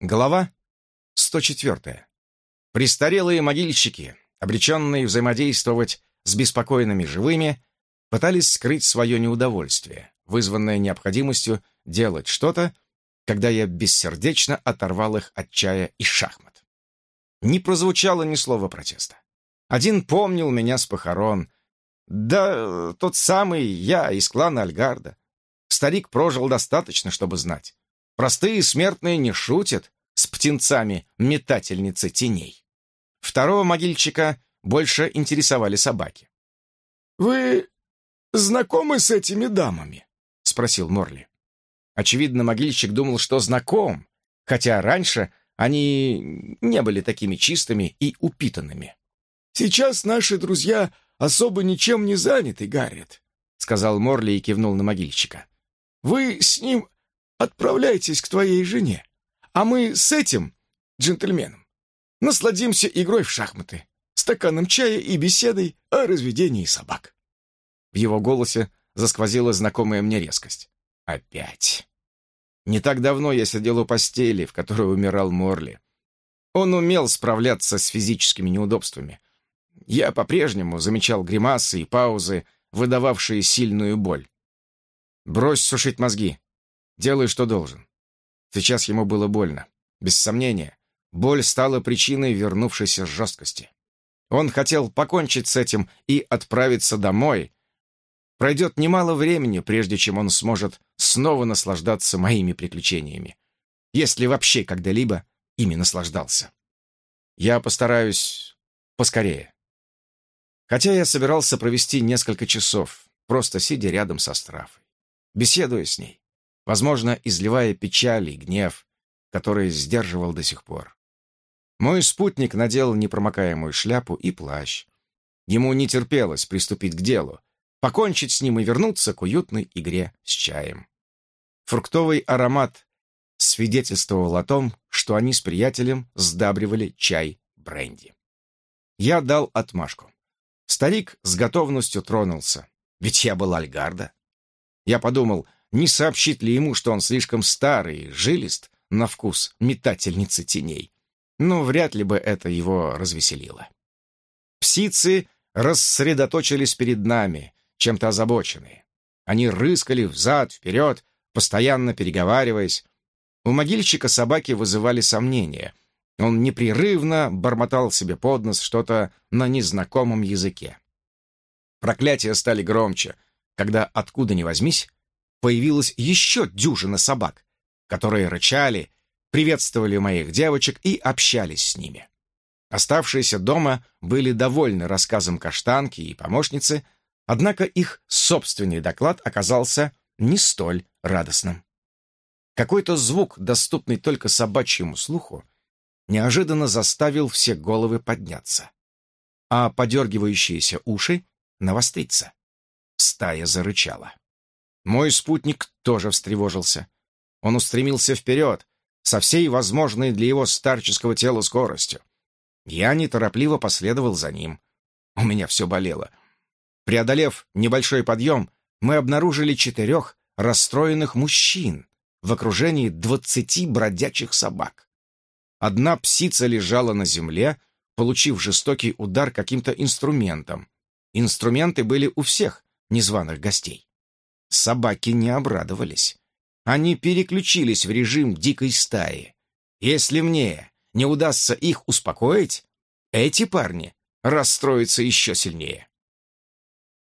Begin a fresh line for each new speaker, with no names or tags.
Глава 104. Престарелые могильщики, обреченные взаимодействовать с беспокойными живыми, пытались скрыть свое неудовольствие, вызванное необходимостью делать что-то, когда я бессердечно оторвал их от чая и шахмат. Не прозвучало ни слова протеста. Один помнил меня с похорон. Да, тот самый я из клана Альгарда. Старик прожил достаточно, чтобы знать. Простые смертные не шутят с птенцами метательницы теней. Второго могильчика больше интересовали собаки.
«Вы знакомы с этими дамами?» — спросил Морли.
Очевидно, могильщик думал, что знаком, хотя раньше они не были такими чистыми и упитанными.
«Сейчас наши друзья особо ничем не заняты, Гаррет», — сказал Морли и кивнул на могильщика. «Вы с ним отправляйтесь к твоей жене, а мы с этим джентльменом насладимся игрой в шахматы, стаканом чая и беседой о разведении собак».
В его голосе засквозила знакомая мне резкость. «Опять!» Не так давно я сидел у постели, в которой умирал Морли. Он умел справляться с физическими неудобствами. Я по-прежнему замечал гримасы и паузы, выдававшие сильную боль. «Брось сушить мозги. Делай, что должен. Сейчас ему было больно. Без сомнения, боль стала причиной вернувшейся жесткости. Он хотел покончить с этим и отправиться домой. Пройдет немало времени, прежде чем он сможет снова наслаждаться моими приключениями. Если вообще когда-либо ими наслаждался. Я постараюсь поскорее. Хотя я собирался провести несколько часов, просто сидя рядом со Страфой, беседуя с ней возможно, изливая печаль и гнев, который сдерживал до сих пор. Мой спутник надел непромокаемую шляпу и плащ. Ему не терпелось приступить к делу, покончить с ним и вернуться к уютной игре с чаем. Фруктовый аромат свидетельствовал о том, что они с приятелем сдабривали чай бренди. Я дал отмашку. Старик с готовностью тронулся, ведь я был Альгарда. Я подумал, не сообщит ли ему, что он слишком старый жилист на вкус метательницы теней. Но вряд ли бы это его развеселило. Псицы рассредоточились перед нами, чем-то озабоченные. Они рыскали взад-вперед, постоянно переговариваясь. У могильщика собаки вызывали сомнения. Он непрерывно бормотал себе под нос что-то на незнакомом языке. Проклятия стали громче, когда, откуда ни возьмись, появилась еще дюжина собак, которые рычали, приветствовали моих девочек и общались с ними. Оставшиеся дома были довольны рассказом каштанки и помощницы, однако их собственный доклад оказался не столь радостным. Какой-то звук, доступный только собачьему слуху, неожиданно заставил все головы подняться, а подергивающиеся уши навостриться. Стая зарычала. Мой спутник тоже встревожился. Он устремился вперед, со всей возможной для его старческого тела скоростью. Я неторопливо последовал за ним. У меня все болело. Преодолев небольшой подъем, мы обнаружили четырех расстроенных мужчин в окружении двадцати бродячих собак. Одна псица лежала на земле, получив жестокий удар каким-то инструментом. Инструменты были у всех незваных гостей. Собаки не обрадовались. Они переключились в режим дикой стаи. Если мне не удастся их успокоить, эти парни расстроятся еще сильнее.